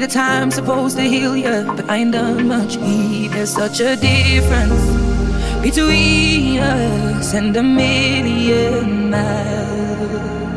need a time supposed to heal you, but I ain't done much. There's such a difference between us and a million miles.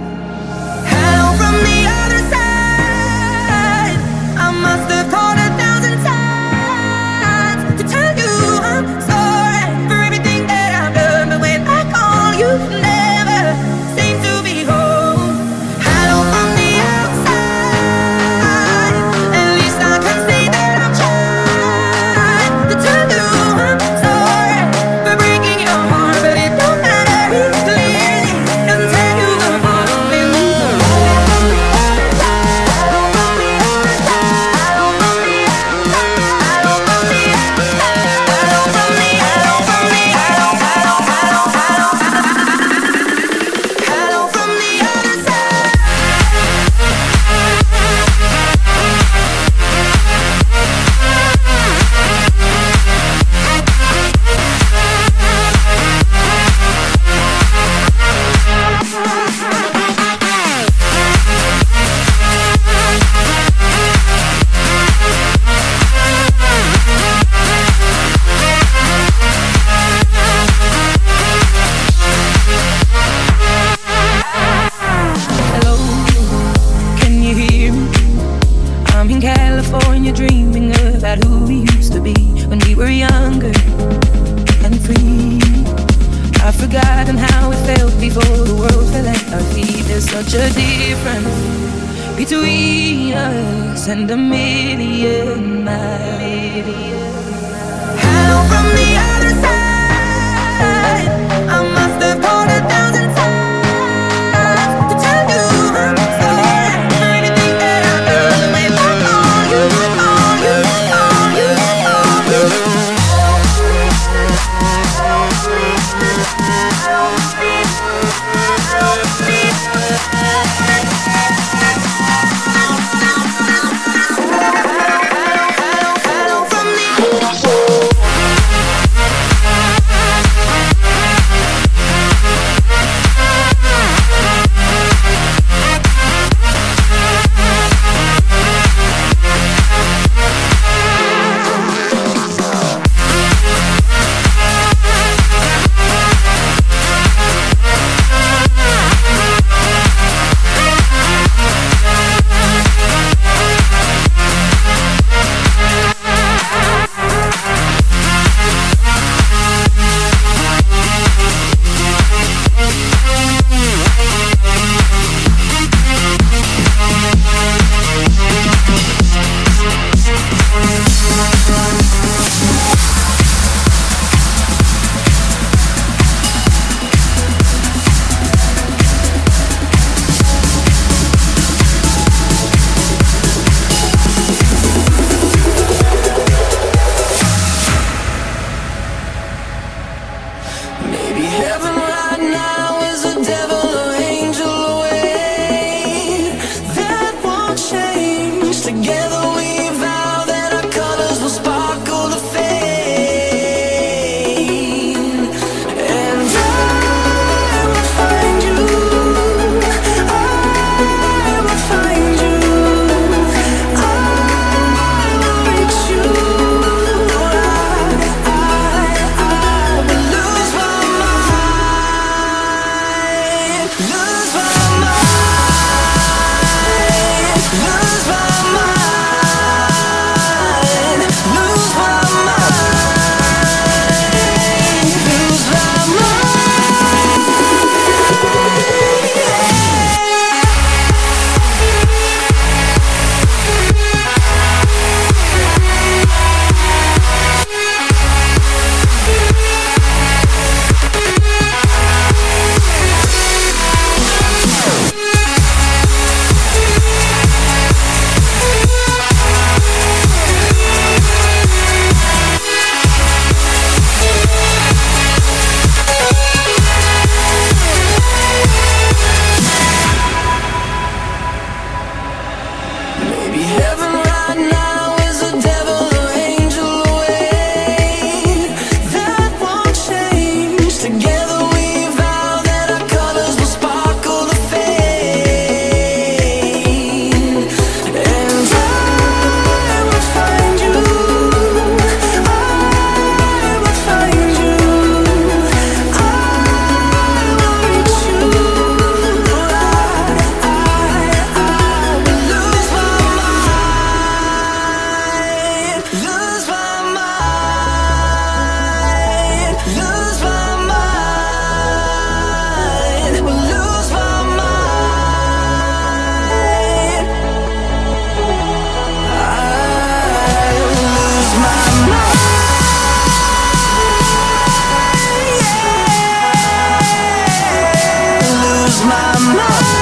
my mind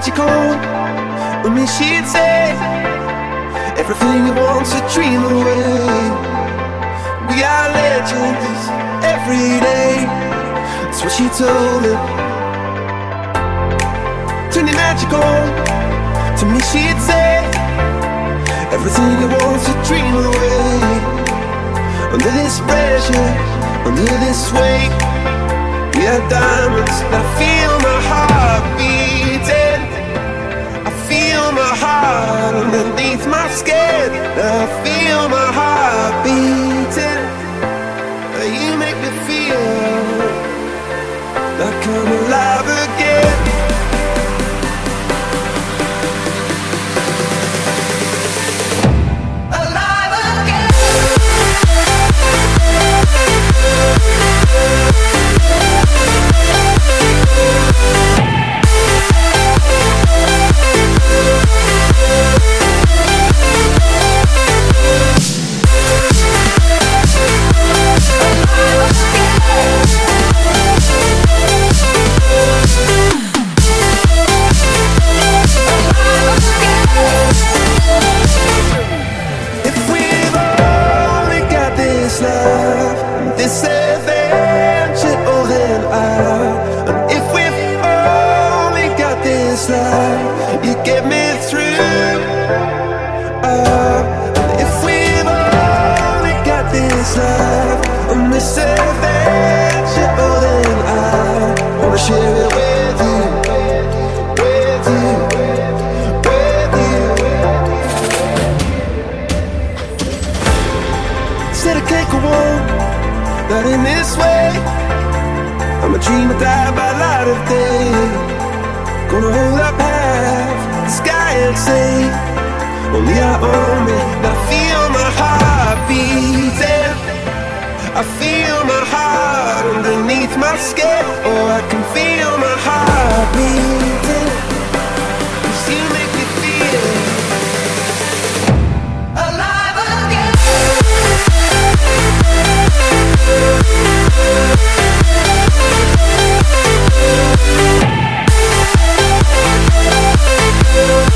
magical. With me, she'd say everything you want to dream away. We are legends every day. That's what she told me. it magical. To me, she'd say everything you want to dream away. Under this pressure, under this weight, we are diamonds I feel my heart beating feel my heart underneath my skin. I feel my heart beating. You make me feel like I'm alive again. Alive again. this adventure all in out. And if we've only got this love, you get me through. And if we've only got this life, wanna share it. dream of that bad light of day. Gonna hold our path, the sky and say, Only I own it. I feel my heart beating. I feel my heart underneath my skin. Oh, I can feel my heart beating. You make me feel. Alive again. Oh, oh,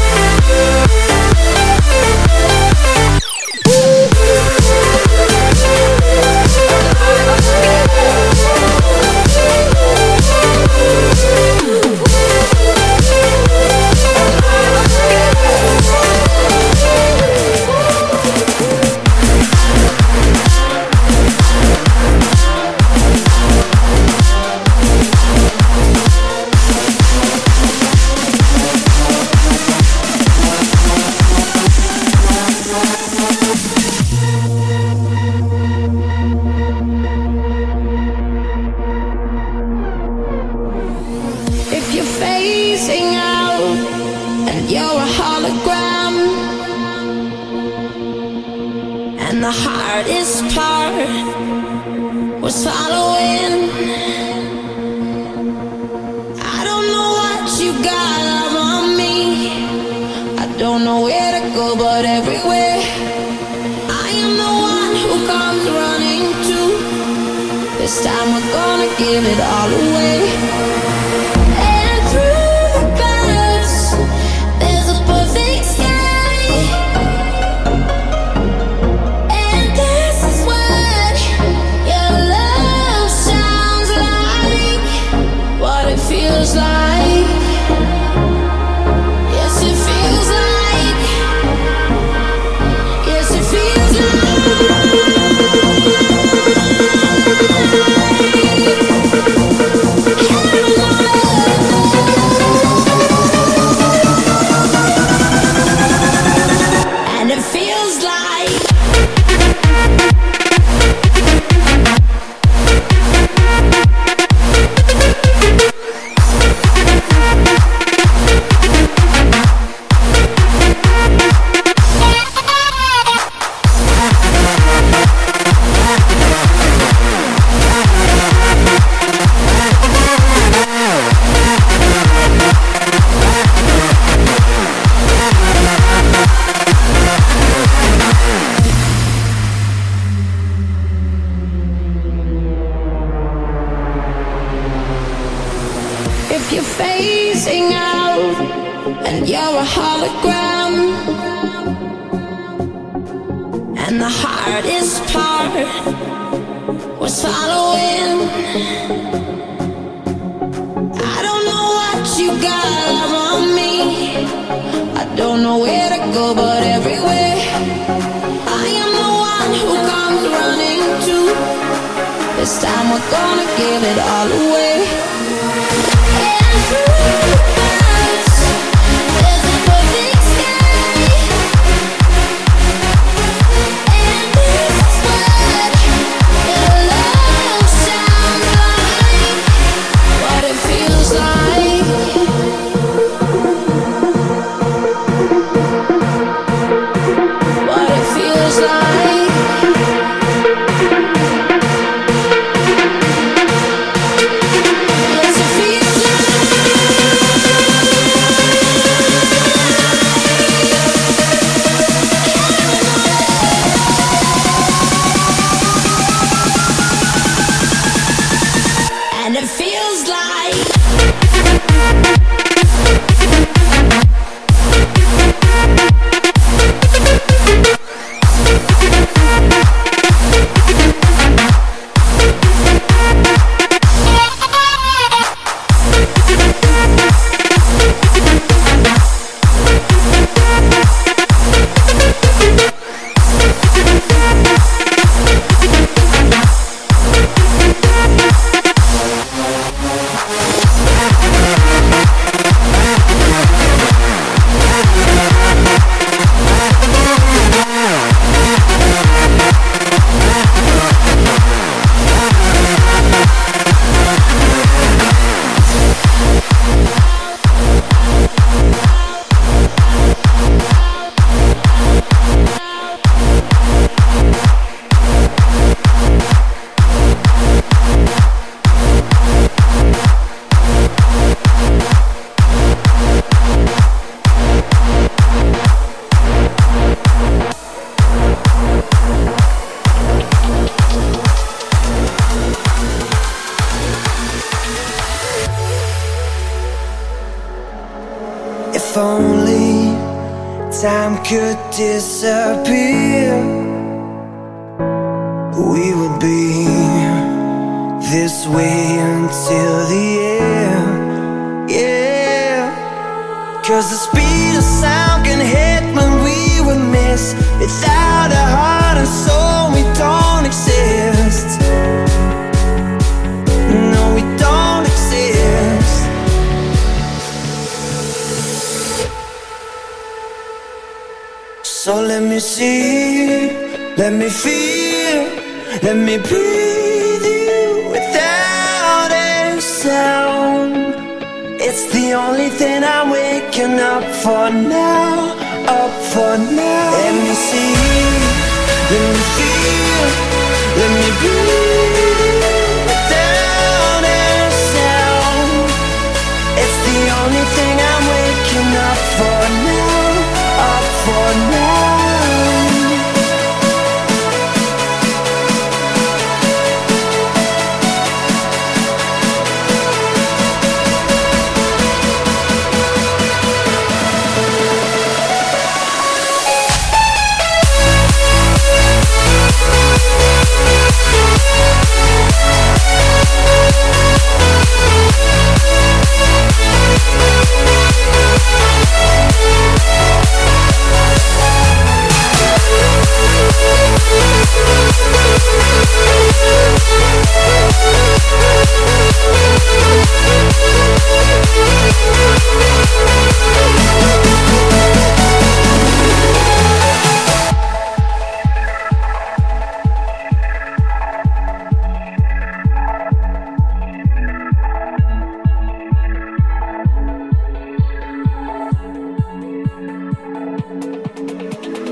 was following You're a hologram, and the hardest part was following. I don't know what you got on me. I don't know where to go, but everywhere I am the one who comes running to. This time we're gonna give it all away. everything I'm waking up for now, up for now. Let me see, let me feel, let me breathe.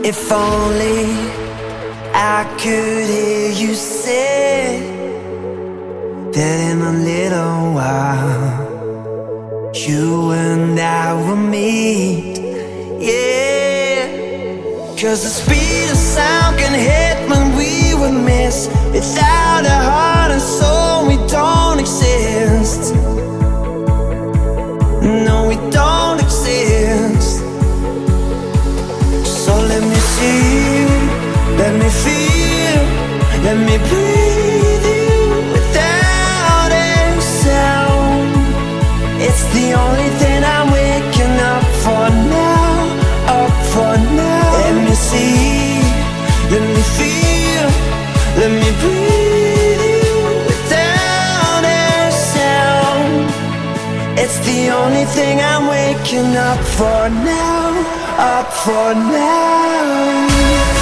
If only could hear you say that in a little while you and I will meet. Yeah, cause the speed of sound can hit when we were missed without a heart and soul. waking up for now, up for now.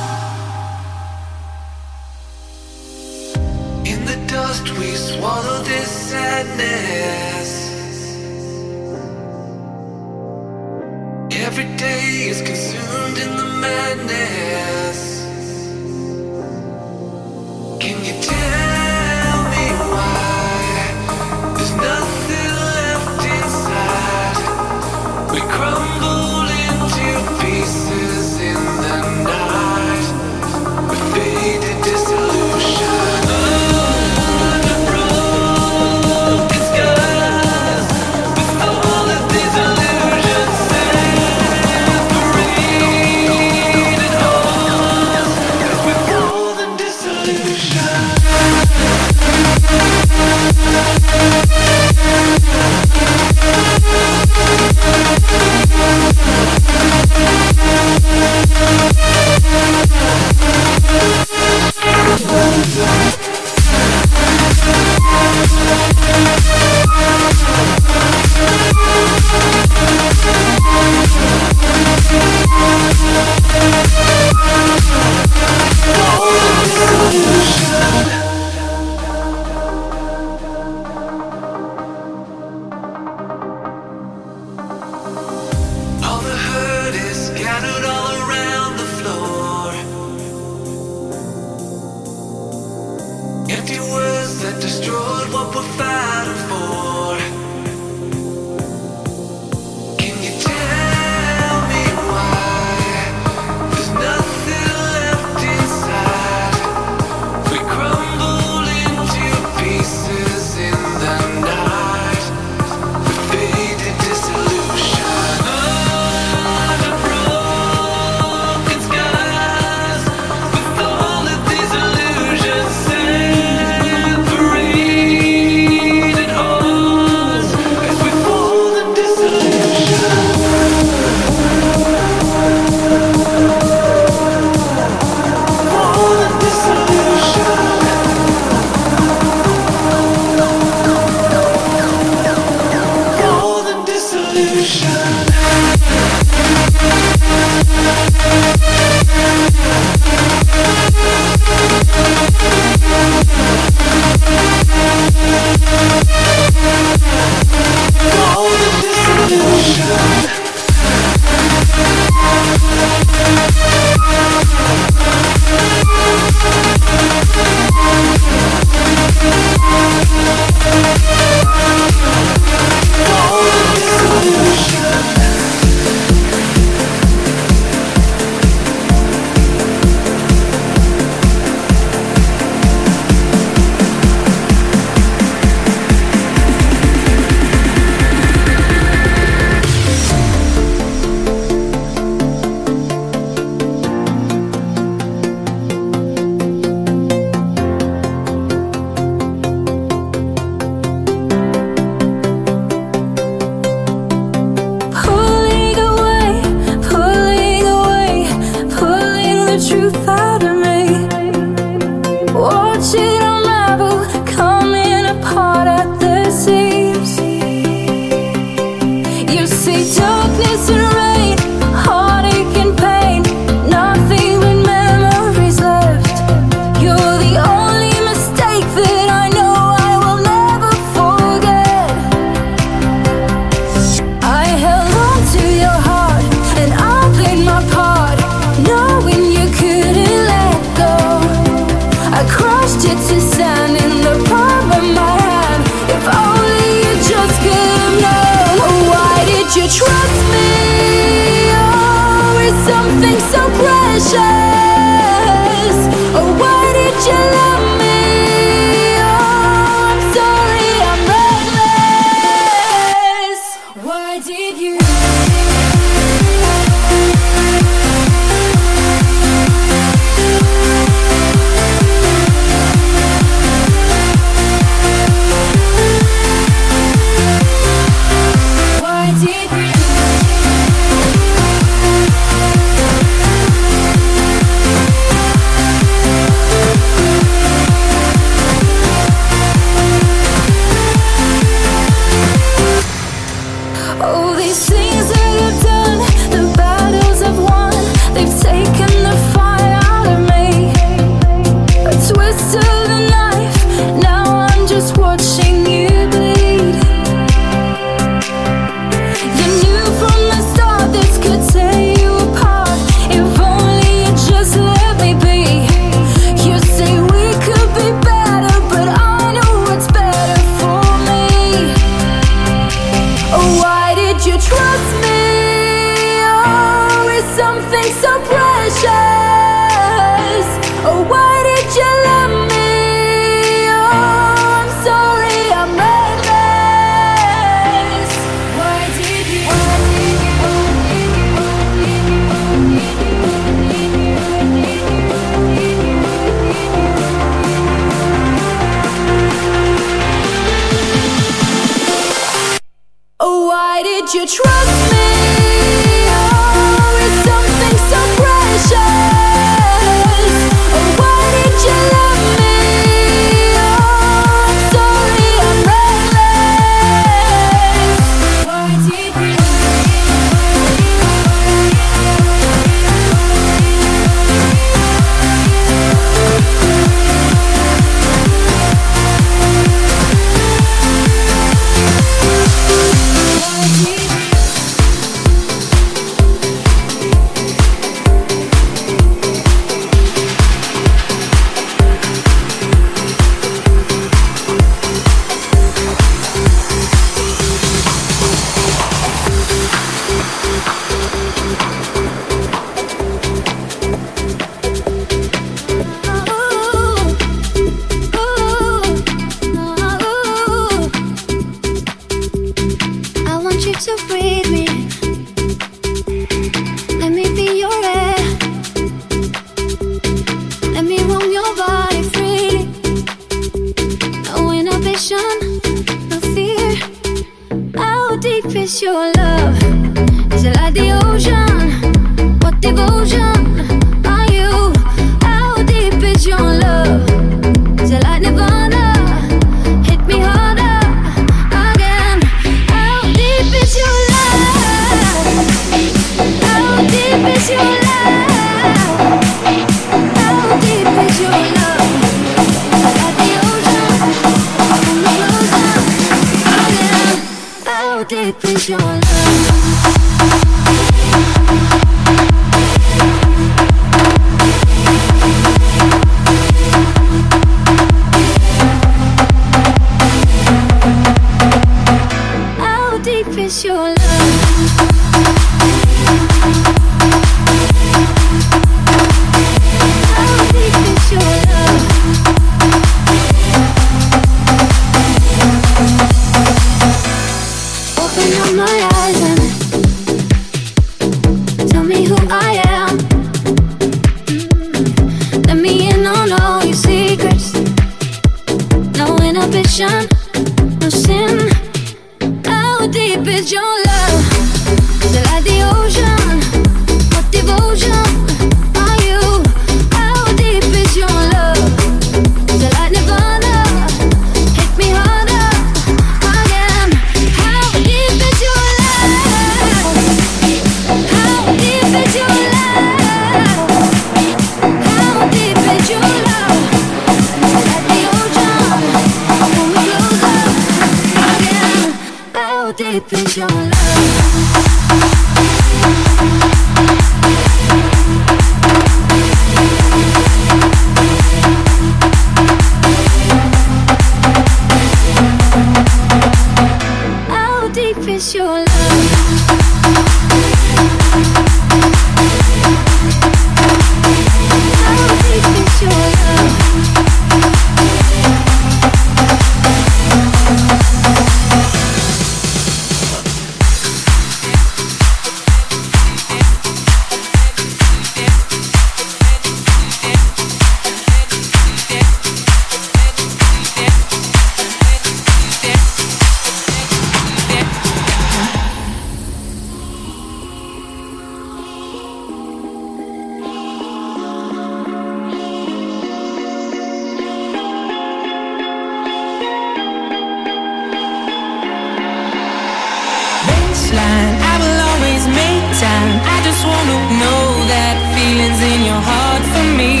Just wanna know that feelings in your heart for me.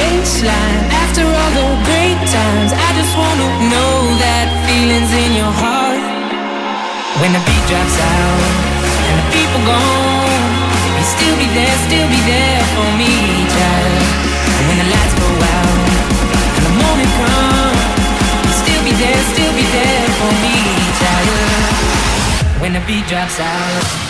Baseline, after all the great times, I just wanna know that feelings in your heart. When the beat drops out and the people gone, you still be there, still be there for me, child. And when the lights go out and the morning comes, you still be there, still be there for me, child. When the beat drops out.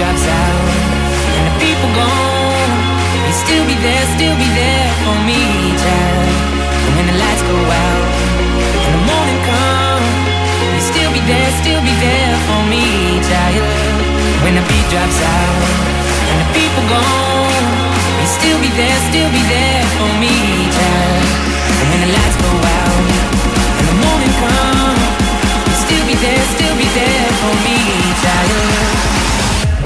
Drops out and the people gone, you still be there, still be there for me, child. And when the lights go out and the morning comes, you still be there, still be there for me, child. When the beat drops out and the people gone, you still be there, still be there for me, child. And when the lights go out and the morning comes, you still be there, still